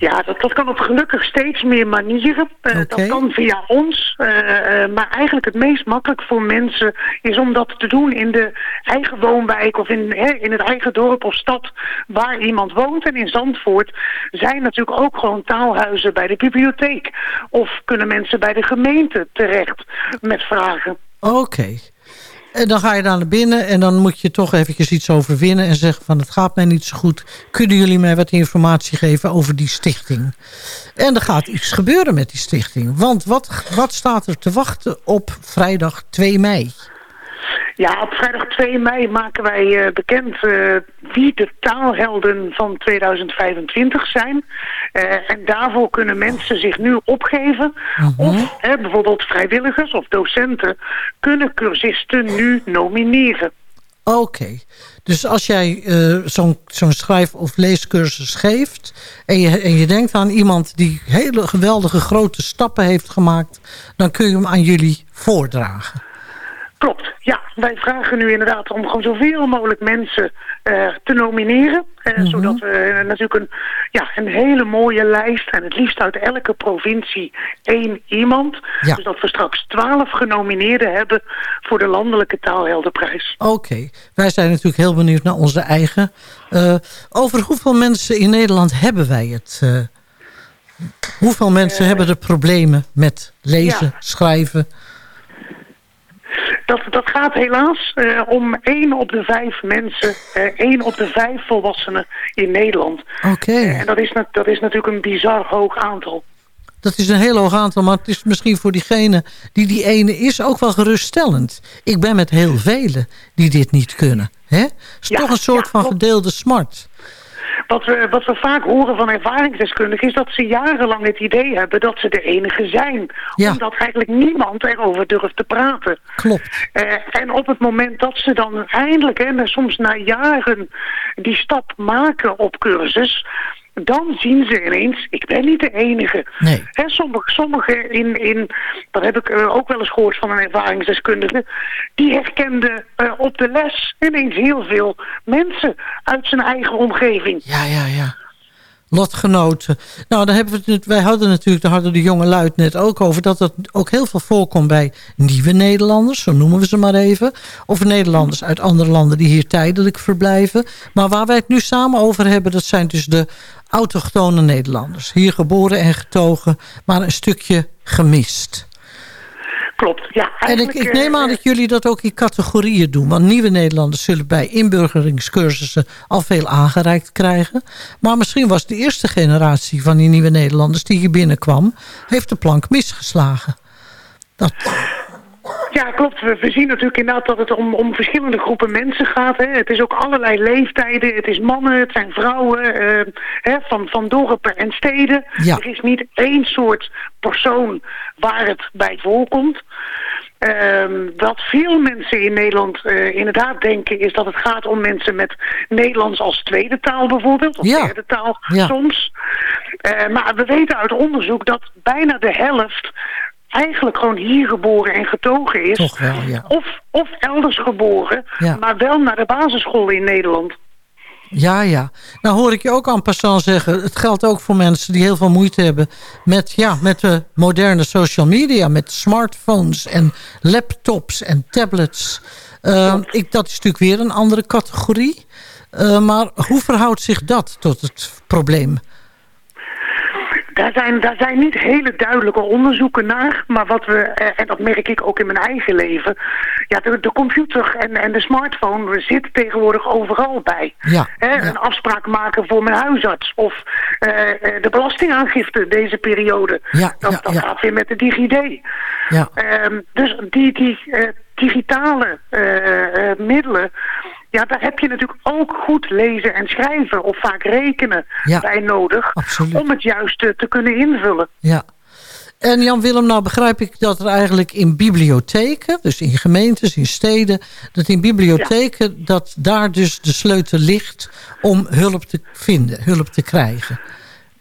Ja, dat, dat kan op gelukkig steeds meer manieren. Uh, okay. Dat kan via ons. Uh, uh, maar eigenlijk het meest makkelijk voor mensen is om dat te doen in de eigen woonwijk of in, hè, in het eigen dorp of stad waar iemand woont. En in Zandvoort zijn natuurlijk ook gewoon taalhuizen bij de bibliotheek. Of kunnen mensen bij de gemeente terecht met vragen. Oké. Okay. En dan ga je daar naar binnen en dan moet je toch eventjes iets overwinnen... en zeggen van het gaat mij niet zo goed. Kunnen jullie mij wat informatie geven over die stichting? En er gaat iets gebeuren met die stichting. Want wat, wat staat er te wachten op vrijdag 2 mei? Ja, op vrijdag 2 mei maken wij uh, bekend uh, wie de taalhelden van 2025 zijn. Uh, en daarvoor kunnen mensen zich nu opgeven. Mhm. Uh -huh. Of bijvoorbeeld vrijwilligers of docenten kunnen cursisten nu nomineren. Oké, okay. dus als jij zo'n zo'n schrijf- of leescursus geeft... En je, en je denkt aan iemand die hele geweldige grote stappen heeft gemaakt... dan kun je hem aan jullie voordragen. Klopt, ja. Wij vragen nu inderdaad om gewoon zoveel mogelijk mensen uh, te nomineren. Uh, Mhm. mm -hmm. Zodat we uh, natuurlijk een, ja, een hele mooie lijst... en het liefst uit elke provincie één iemand. Ja. Dus dat we straks twaalf genomineerden hebben... voor de Landelijke Taalheldenprijs. Oké. Okay. Wij zijn natuurlijk heel benieuwd naar onze eigen. Over hoeveel mensen in Nederland hebben wij het... Hoeveel mensen hebben er problemen met lezen, ja. schrijven... Dat, dat gaat helaas uh, om één op de vijf mensen, uh, één op de vijf volwassenen in Nederland. Oké. Okay. Uh, en dat is, dat is natuurlijk een bizar hoog aantal. Dat is een heel hoog aantal, maar het is misschien voor diegene die die ene is ook wel geruststellend. Ik ben met heel velen die dit niet kunnen. Het is ja, toch een soort ja, van gedeelde smart. Wat we, wat we vaak horen van ervaringsdeskundigen is dat ze jarenlang het idee hebben dat ze de enige zijn. Ja. Omdat eigenlijk niemand erover durft te praten. Klopt. Uh, en op het moment dat ze dan eindelijk, en soms na jaren, die stap maken op cursus dan zien ze ineens, ik ben niet de enige. Nee. He, sommige, sommige in, in, dat heb ik uh, ook wel eens gehoord van een ervaringsdeskundige, die herkende uh, op de les ineens heel veel mensen uit zijn eigen omgeving. Ja, ja, ja. Lotgenoten. Nou, dan hebben we het, wij hadden natuurlijk, daar hadden de jonge luid net ook over... dat het ook heel veel voorkomt bij nieuwe Nederlanders, zo noemen we ze maar even. Of Nederlanders uit andere landen die hier tijdelijk verblijven. Maar waar wij het nu samen over hebben, dat zijn dus de autochtone Nederlanders. Hier geboren en getogen, maar een stukje gemist. Klopt, ja. En ik, ik neem aan eh, dat jullie dat ook in categorieën doen. Want nieuwe Nederlanders zullen bij inburgeringscursussen al veel aangereikt krijgen. Maar misschien was de eerste generatie van die nieuwe Nederlanders die hier binnenkwam... heeft de plank misgeslagen. Dat, Ja, klopt. We, we zien natuurlijk inderdaad dat het om, om verschillende groepen mensen gaat. Hè. Het is ook allerlei leeftijden. Het is mannen, het zijn vrouwen, eh, hè, van, van dorpen en steden. Ja. Er is niet één soort persoon waar het bij voorkomt. Ehm, wat veel mensen in Nederland eh, inderdaad denken... is dat het gaat om mensen met Nederlands als tweede taal bijvoorbeeld. Of Ja. derde taal Ja. soms. Eh, maar we weten uit onderzoek dat bijna de helft eigenlijk gewoon hier geboren en getogen is. Toch wel, ja. Of, of elders geboren, Ja. maar wel naar de basisschool in Nederland. ja, ja. Nou hoor ik je ook aan passant zeggen... het geldt ook voor mensen die heel veel moeite hebben... met, ja, met de moderne social media, met smartphones en laptops en tablets. Eh, ik, dat is natuurlijk weer een andere categorie. Eh, maar hoe verhoudt zich dat tot het probleem? Daar zijn, daar zijn niet hele duidelijke onderzoeken naar, maar wat we, eh, en dat merk ik ook in mijn eigen leven, ja, de, de computer en, en de smartphone zit tegenwoordig overal bij. Ja, Een afspraak maken voor mijn huisarts of eh, eh, de belastingaangifte deze periode. Ja, dat ja, dat gaat weer met de DigiD. Ja. Ehm, dus die, die digitale middelen, ja, daar heb je natuurlijk ook goed lezen en schrijven of vaak rekenen Ja, bij nodig absoluut. om het juist te kunnen invullen. Ja. En Jan-Willem, nou begrijp ik dat er eigenlijk in bibliotheken... dus in gemeentes, in steden... dat in bibliotheken, dat daar dus de sleutel ligt... om hulp te vinden, hulp te krijgen.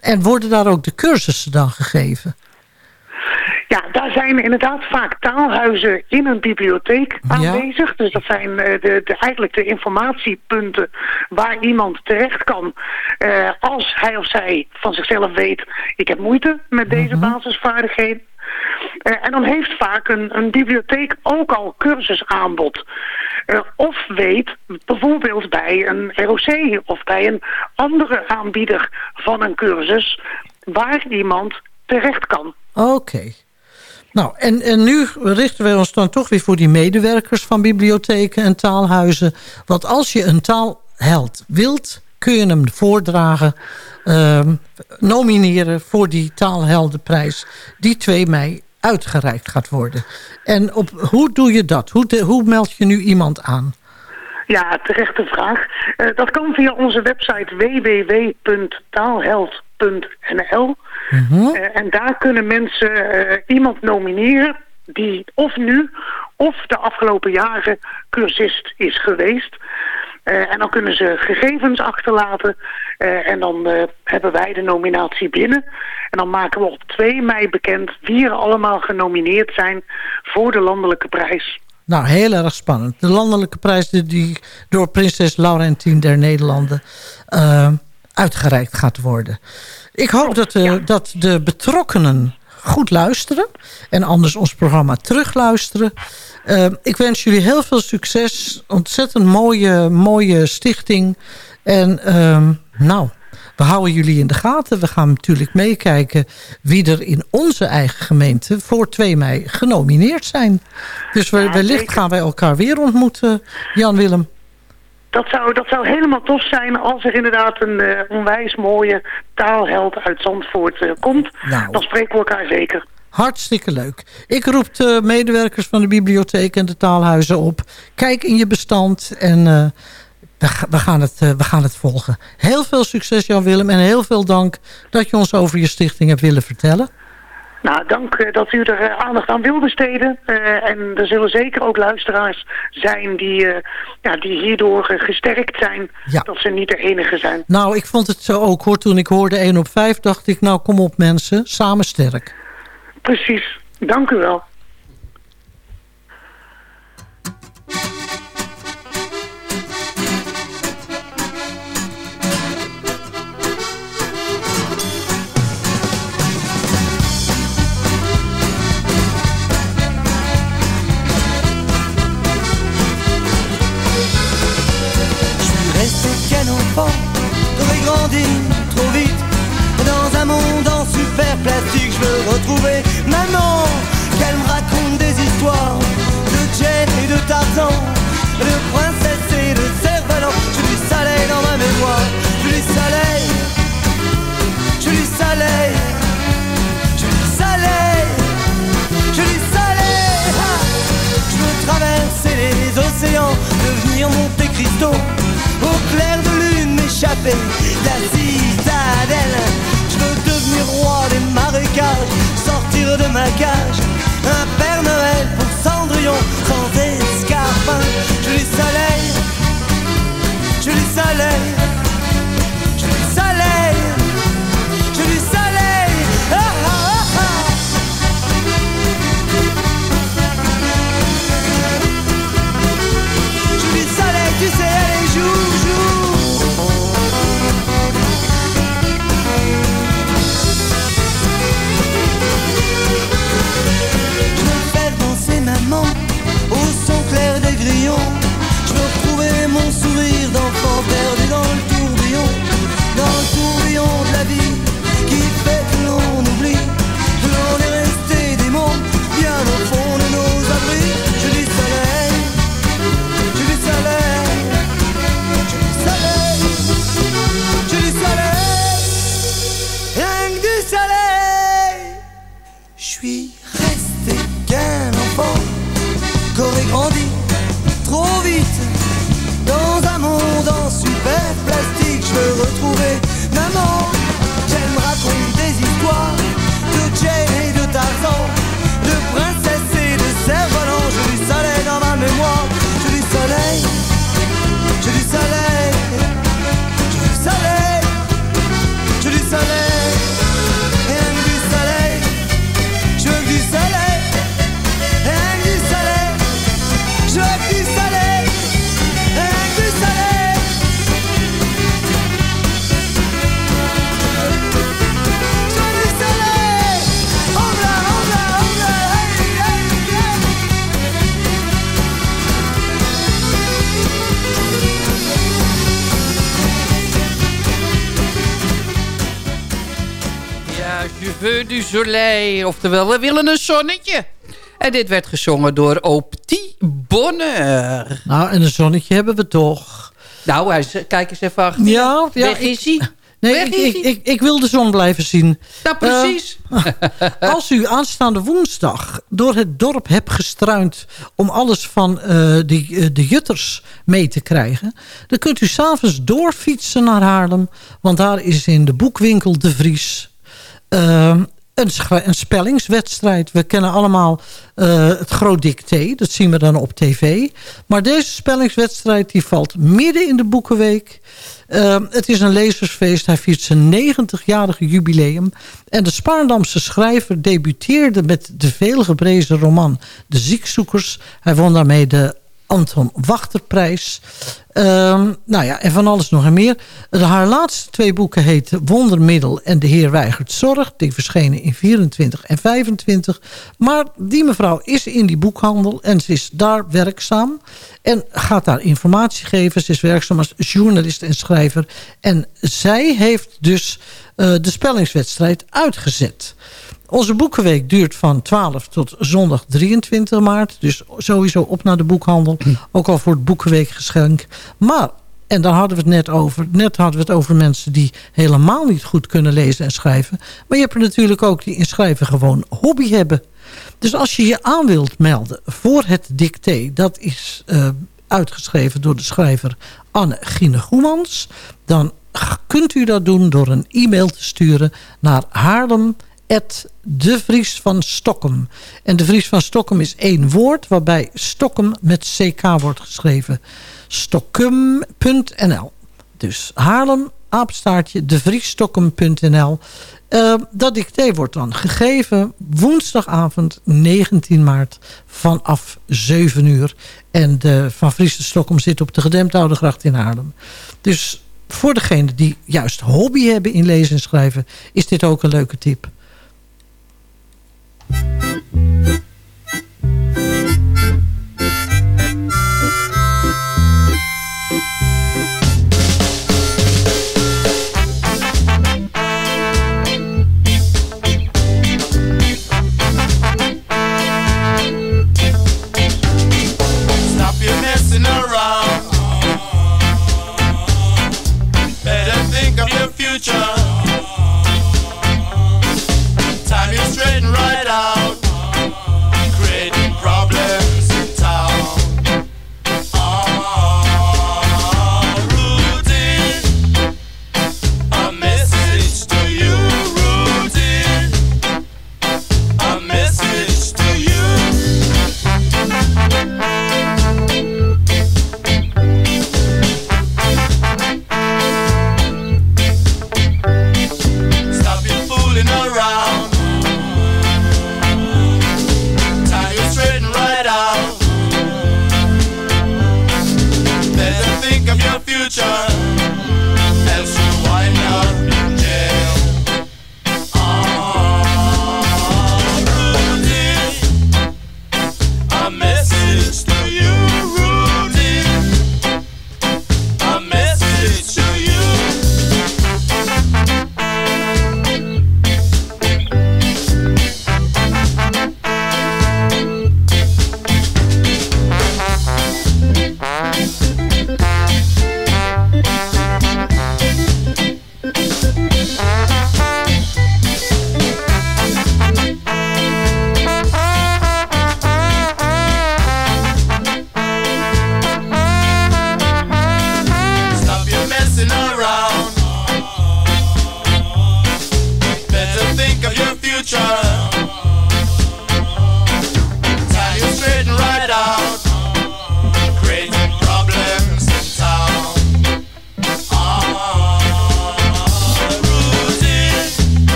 En worden daar ook de cursussen dan gegeven? Ja, daar zijn inderdaad vaak taalhuizen in een bibliotheek aanwezig. Dus dat zijn eh, de, de, eigenlijk de informatiepunten waar iemand terecht kan... eh, als hij of zij van zichzelf weet... ik heb moeite met deze basisvaardigheden. Eh, en dan heeft vaak een, een bibliotheek ook al cursusaanbod. Of weet bijvoorbeeld bij een ROC of bij een andere aanbieder van een cursus... waar iemand terecht kan. Oké. Nou, en, en nu richten wij ons dan toch weer voor die medewerkers van bibliotheken en taalhuizen. Want als je een taalheld wilt, kun je hem voordragen, ehm, nomineren voor die taalheldenprijs. Die 2 mei uitgereikt gaat worden. En op, hoe doe je dat? Hoe, hoe meld je nu iemand aan? Ja, terechte vraag. Eh, dat kan via onze website www.taalheld.nl. Eh, en daar kunnen mensen eh, iemand nomineren die of nu of de afgelopen jaren cursist is geweest. Eh, en dan kunnen ze gegevens achterlaten en dan hebben wij de nominatie binnen. En dan maken we op 2 mei bekend wie er allemaal genomineerd zijn voor de landelijke prijs. Nou, heel erg spannend. De landelijke prijs die- door prinses Laurentien der Nederlanden eh, uitgereikt gaat worden. Ik hoop dat, de, dat de betrokkenen goed luisteren. En anders ons programma terugluisteren. Eh, ik wens jullie heel veel succes. Ontzettend mooie, mooie stichting. En ehm, nou, we houden jullie in de gaten. We gaan natuurlijk meekijken wie er in onze eigen gemeente voor 2 mei genomineerd zijn. Dus we, wellicht gaan wij elkaar weer ontmoeten, Jan-Willem. Dat zou, dat zou helemaal tof zijn als er inderdaad een eh, onwijs mooie taalheld uit Zandvoort eh, komt. Nou. Dan spreken we elkaar zeker. Hartstikke leuk. Ik roep de medewerkers van de bibliotheek en de taalhuizen op. Kijk in je bestand en eh, we, ga- we, gaan het, we gaan het volgen. Heel veel succes Jan-Willem en heel veel dank dat je ons over je stichting hebt willen vertellen. Nou, dank eh, dat u er eh, aandacht aan wil besteden. Eh, en er zullen zeker ook luisteraars zijn die, ja, die hierdoor gesterkt zijn. Ja. Dat ze niet de enige zijn. Nou, ik vond het zo ook hoor. Toen ik hoorde 1 op 5 dacht ik, nou kom op mensen, samen sterk. Precies. Dank u wel. De princesse et de cerf-volant. Je du soleil dans ma mémoire, je du soleil, je du soleil, je du soleil, je du soleil. Ah. Je veux traverser les océans, devenir Monte Cristo, au clair de lune m'échapper la citadelle. Je veux devenir roi des marécages, sortir de ma cage, un Père Noël pour Cendrillon, sans Ja, je veux du soleil. Oftewel, we willen een zonnetje. En dit werd gezongen door Optie Bonner. Nou, en een zonnetje hebben we toch. Nou, hij is- kijk eens even achter. Ja, ja, Weg is hij. Nee, ik, ik, ik, ik wil de zon blijven zien. Nou, precies. Als u aanstaande woensdag door het dorp hebt gestruind... om alles van eh, die, eh, de jutters mee te krijgen... dan kunt u s'avonds doorfietsen naar Haarlem. Want daar is in de boekwinkel De Vries... eh, een, een spellingswedstrijd. We kennen allemaal eh, het groot dicté. Dat zien we dan op tv. Maar deze spellingswedstrijd die valt midden in de Boekenweek. Eh, het is een lezersfeest. Hij viert zijn 90-jarige jubileum. En de Spaardamse schrijver debuteerde met de veelgeprezen roman De Ziekzoekers. Hij won daarmee de Anton Wachterprijs. Ehm, nou ja, en van alles nog en meer. Haar laatste twee boeken heten Wondermiddel en De Heer Weigert Zorg. Die verschenen in 24 en 25. Maar die mevrouw is in die boekhandel en ze is daar werkzaam. En gaat daar informatie geven. Ze is werkzaam als journalist en schrijver. En zij heeft dus eh, de spellingswedstrijd uitgezet. Onze boekenweek duurt van 12 tot zondag 23 maart. Dus sowieso op naar de boekhandel. Ook al voor het boekenweekgeschenk. Maar, en daar hadden we het net over. Net hadden we het over mensen die helemaal niet goed kunnen lezen en schrijven. Maar je hebt er natuurlijk ook die in schrijven gewoon hobby hebben. Dus als je je aan wilt melden voor het dicté... dat is eh, uitgeschreven door de schrijver Anne Gine Goemans... dan kunt u dat doen door een e-mail te sturen naar De Vries van Stokkem. En de Vries van Stokkem is één woord... waarbij Stokkem met CK wordt geschreven. Stokkum.nl Dus Haarlem, apenstaartje, devriesstokkem.nl. Eh, dat dicté wordt dan gegeven woensdagavond 19 maart vanaf 7 uur. En de Van Vries de Stokkem zit op de gedempte Oude Gracht in Haarlem. Dus voor degenen die juist hobby hebben in lezen en schrijven... is dit ook een leuke tip. Thank you.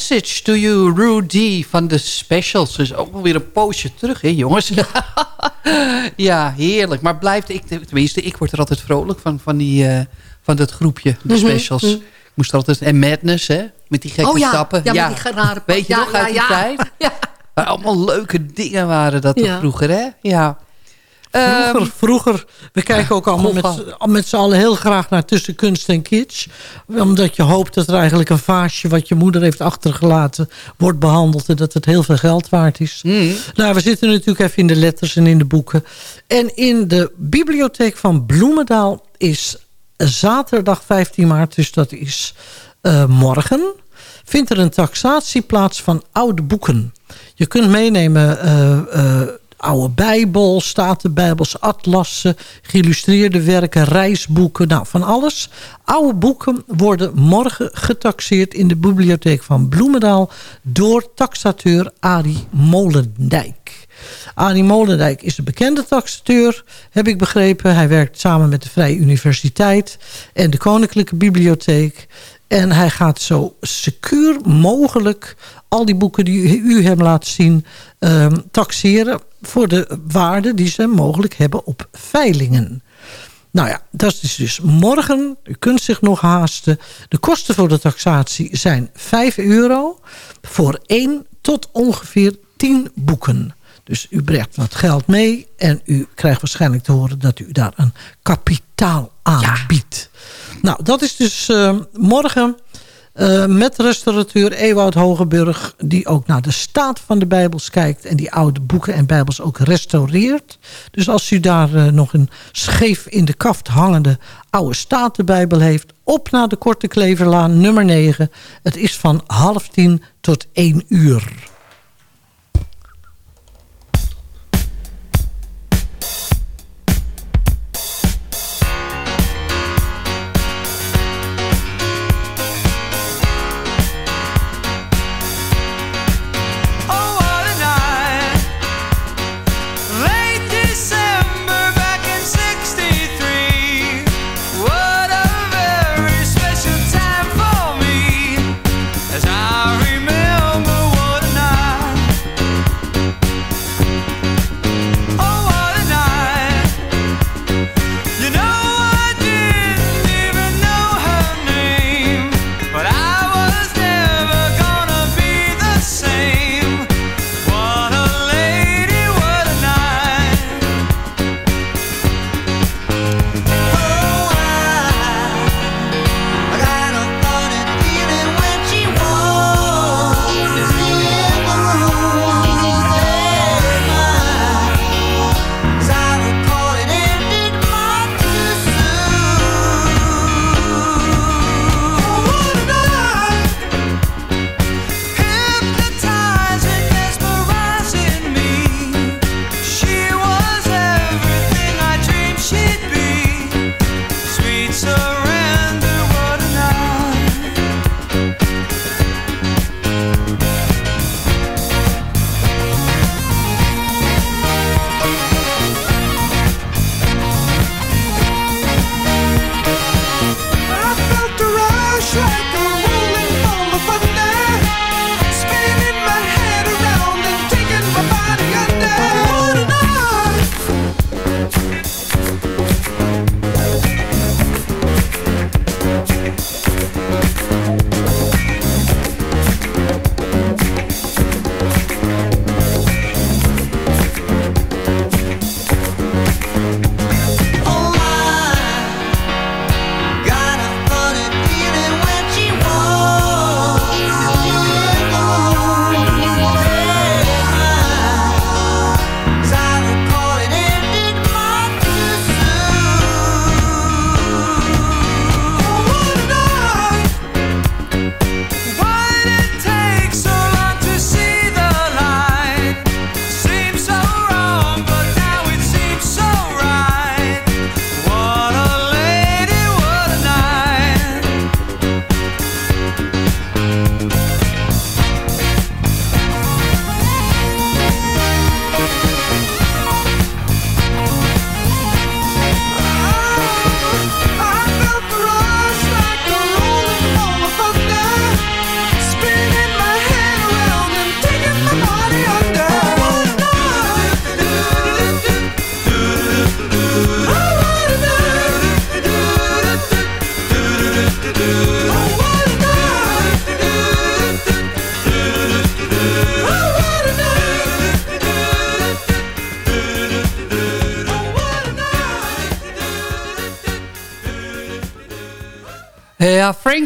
Message to You, Rudy van de Specials. Dus ook wel weer een poosje terug, hè jongens? ja, heerlijk. Maar blijft, ik, tenminste, ik word er altijd vrolijk van, van, die, uh, van dat groepje, de Mhm, Specials. mhm. Ik moest er altijd... En Madness, hè? Met die gekke Oh ja, stappen. ja, met die rare Weet je ja, nog uit ja, die ja. tijd? Maar allemaal leuke dingen waren dat Ja. vroeger, hè? Ja. Vroeger, Ehm, vroeger, we kijken ook allemaal met, met z'n allen heel graag naar tussen kunst en kitsch. Omdat je hoopt dat er eigenlijk een vaasje wat je moeder heeft achtergelaten wordt behandeld. En dat het heel veel geld waard is. Nou, we zitten natuurlijk even in de letters en in de boeken. En in de bibliotheek van Bloemendaal is zaterdag 15 maart, dus dat is eh, morgen, vindt er een taxatie plaats van oude boeken. Je kunt meenemen eh, eh, oude bijbel, statenbijbels, atlassen, geïllustreerde werken, reisboeken, nou van alles. Oude boeken worden morgen getaxeerd in de bibliotheek van Bloemendaal door taxateur Arie Molendijk. Arie Molendijk is een bekende taxateur, heb ik begrepen. Hij werkt samen met de Vrije Universiteit en de Koninklijke Bibliotheek. En hij gaat zo secuur mogelijk al die boeken die u, hem laat zien... ehm, taxeren voor de waarde die ze mogelijk hebben op veilingen. Nou ja, dat is dus morgen. U kunt zich nog haasten. De kosten voor de taxatie zijn 5 euro voor 1 tot ongeveer 10 boeken. Dus u brengt wat geld mee en u krijgt waarschijnlijk te horen dat u daar een kapitaal aanbiedt. Nou, dat is dus eh, morgen eh, met restaurateur Ewout Hogeburg... die ook naar de staat van de Bijbels kijkt... en die oude boeken en Bijbels ook restaureert. Dus als u daar eh, nog een scheef in de kaft hangende oude statenbijbel heeft... op naar de Korte Kleverlaan nummer 9. Het is van half tien tot één uur.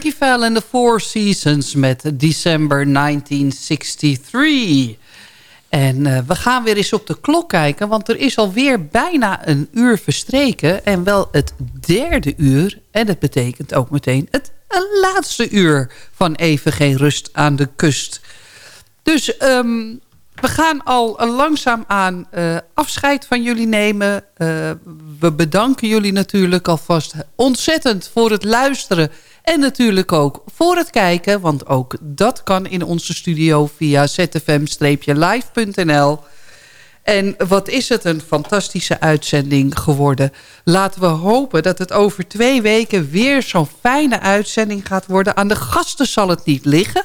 Frankie Val en the Four Seasons met December 1963. En uh, we gaan weer eens op de klok kijken, want er is alweer bijna een uur verstreken. En wel het derde uur. En dat betekent ook meteen het laatste uur van Even Geen Rust aan de Kust. Dus um, we gaan al langzaam aan uh, afscheid van jullie nemen. Uh, we bedanken jullie natuurlijk alvast ontzettend voor het luisteren. En natuurlijk ook voor het kijken. Want ook dat kan in onze studio via zfm-live.nl. En wat is het een fantastische uitzending geworden. Laten we hopen dat het over twee weken weer zo'n fijne uitzending gaat worden. Aan de gasten zal het niet liggen.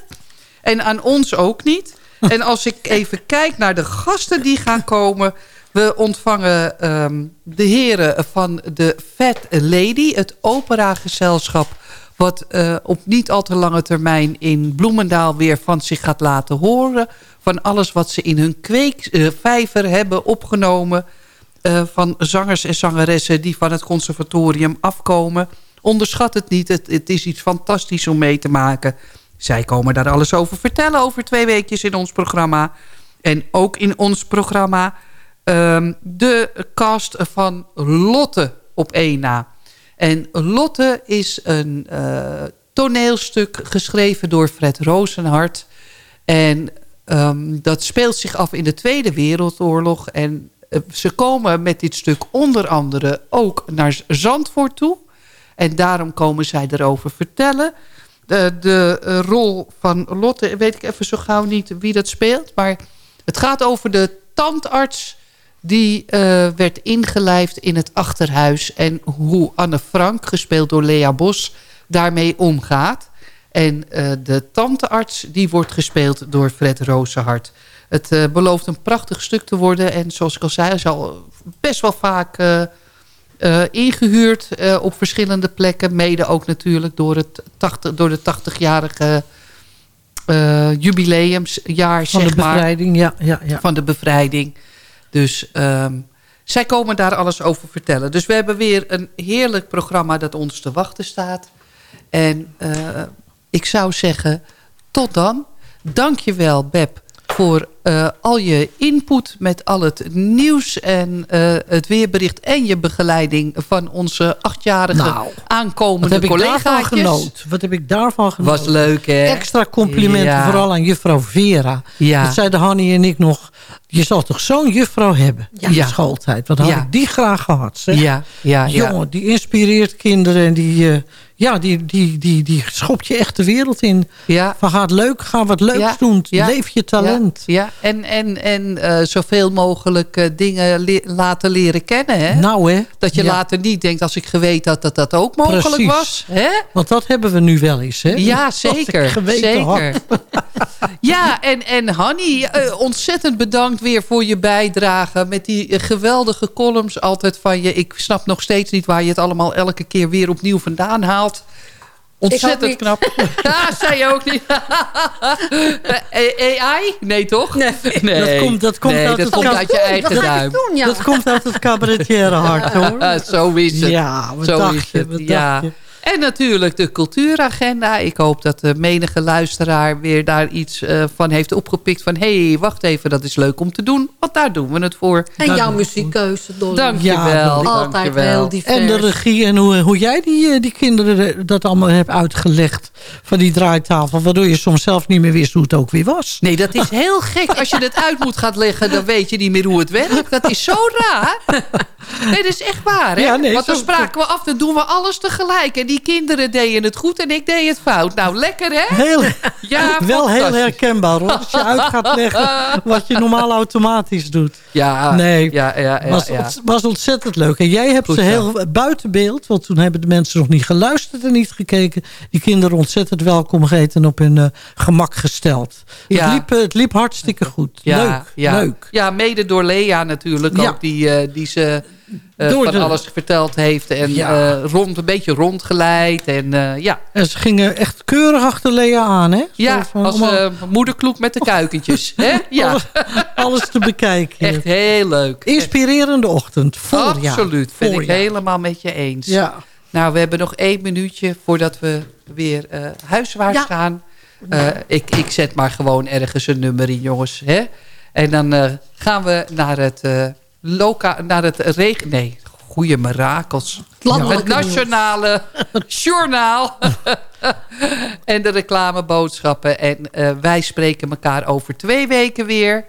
En aan ons ook niet. En als ik even kijk naar de gasten die gaan komen... We ontvangen um, de heren van de Fat Lady, het operagezelschap... wat uh, op niet al te lange termijn in Bloemendaal weer van zich gaat laten horen. Van alles wat ze in hun kweekvijver uh, hebben opgenomen... Uh, van zangers en zangeressen die van het conservatorium afkomen. Onderschat het niet, het, is iets fantastisch om mee te maken... Zij komen daar alles over vertellen over twee weekjes in ons programma. En ook in ons programma um, de cast van Lotte op 1 na. En Lotte is een uh, toneelstuk geschreven door Fred Rozenhart. En um, dat speelt zich af in de Tweede Wereldoorlog. En uh, ze komen met dit stuk onder andere ook naar Zandvoort toe. En daarom komen zij erover vertellen... De, de uh, rol van Lotte, weet ik even zo gauw niet wie dat speelt. Maar het gaat over de tandarts die uh, werd ingelijfd in het achterhuis. En hoe Anne Frank, gespeeld door Lea Bos, daarmee omgaat. En uh, de tandarts die wordt gespeeld door Fred Rozenhart. Het uh, belooft een prachtig stuk te worden. En zoals ik al zei, zal best wel vaak ingehuurd op verschillende plekken. Mede ook natuurlijk door, het 80, door de 80-jarige uh, jubileumsjaar. Van zeg de bevrijding, maar, ja, ja, ja. Van de bevrijding. Dus um, zij komen daar alles over vertellen. Dus we hebben weer een heerlijk programma dat ons te wachten staat. En ik zou zeggen, tot dan. Dank je wel, Beb, voor uh, al je input met al het nieuws en uh, het weerbericht en je begeleiding van onze achtjarige nou, aankomende wat collega's. genoten? Wat heb ik daarvan genoten? Was leuk, hè? Extra complimenten ja. vooral aan juffrouw Vera. Ja. Dat zeiden Hanny en ik nog. Je zal toch zo'n juffrouw hebben in de schooltijd. Wat had ik die graag gehad, zeg. Ja, ja, ja. Jongen, die inspireert kinderen en die, eh, ja, die, die, die, die schopt je echt de wereld in. Ja. Van gaat leuk, ga wat leuks Ja, doen. ja, Leef je talent. Ja, en, en, en uh, zoveel mogelijk uh, dingen le laten leren kennen. Hè? Nou hè. Dat je later niet denkt, als ik geweten had dat dat ook mogelijk Precies. was. Hè? Want dat hebben we nu wel eens, hè? Ja, zeker. zeker. ja, en, en Hanny, eh, ontzettend bedankt weer voor je bijdrage. Met die eh, geweldige columns altijd van je. Ik snap nog steeds niet waar je het allemaal elke keer weer opnieuw vandaan haalt. Ontzettend knap. Ja, zei je ook niet. Eh, AI? Nee, toch? Nee. Dat komt, dat komt, nee, uit, dat het komt uit je eigen Dat duim. ik doen, ja. dat komt uit het cabaretière hart, hoor. Zo is het. Ja, wat Zo dacht is je, het. wat dacht ja. je? En natuurlijk de cultuuragenda. Ik hoop dat de menige luisteraar weer daar iets uh, van heeft opgepikt. Van, hé, hey, wacht even, dat is leuk om te doen. Want daar doen we het voor. En jouw muziekkeuze, Dolly. Dank je wel. Altijd wel. heel divers. En de regie en hoe, hoe jij die, eh, die kinderen eh, dat allemaal hebt uitgelegd van die draaitafel. Waardoor je soms zelf niet meer wist hoe het ook weer was. Nee, dat is heel gek. Als je het uit moet gaan leggen, dan weet je niet meer hoe het werkt. Dat is zo raar. Nee, dat is echt waar. Hè? Ja, nee, Want dan spraken we af, dan doen we alles tegelijk. En die kinderen deden het goed en ik deed het fout. Nou, lekker hè? Heel, Ja, wel heel herkenbaar hoor. Als je uit gaat leggen wat je normaal automatisch doet. Ja, Nee, ja, ja, ja, was, ja. was ontzettend leuk. En jij hebt Goed ze heel buiten beeld. Want toen hebben de mensen nog niet geluisterd en niet gekeken. Die kinderen ontzettend welkom geheten en op hun eh, gemak gesteld. Ja. Het, liep, eh, het liep hartstikke goed. Ja, leuk, ja. leuk. Ja, mede door Lea natuurlijk ook. Die, eh, die ze Door van de- alles verteld heeft. En Ja. eh, rond, een beetje rondgeleid. En eh, ja, En ze gingen echt keurig achter Lea aan, hè? Ja van als allemaal eh, moederkloek met de kuikentjes. hè? Ja, alles, alles te bekijken. echt heel leuk. Inspirerende ochtend. Voorjaar. Absoluut, ben ik helemaal met je eens. Ja. Nou, we hebben nog één minuutje voordat we weer eh, huiswaarts Ja. gaan. Eh, ik, ik zet maar gewoon ergens een nummer in, jongens. Hè? En dan eh, gaan we naar het, eh loka naar het regen... Nee, goede mirakels. landelijke het nationale journaal. en de reclameboodschappen. En eh, wij spreken elkaar over twee weken weer.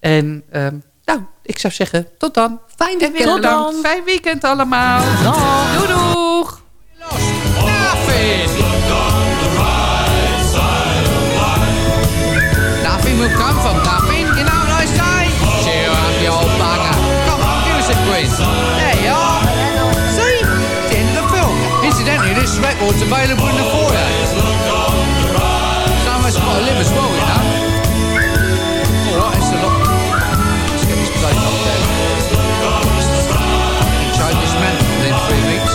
En ehm, nou, ik zou zeggen, tot dan. Fijn weekend. bedankt. Fijn weekend allemaal. Doei doeg. Nothing will come record's available in the foyer. Some of us got to live as well, you know. A this this man weeks.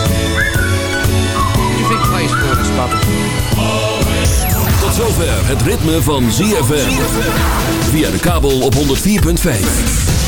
Tot zover het ritme van ZFM. Via de kabel op 104.5.